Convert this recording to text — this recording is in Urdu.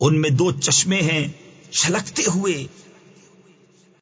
ان میں دو چشمے ہیں چھلکتے ہوئے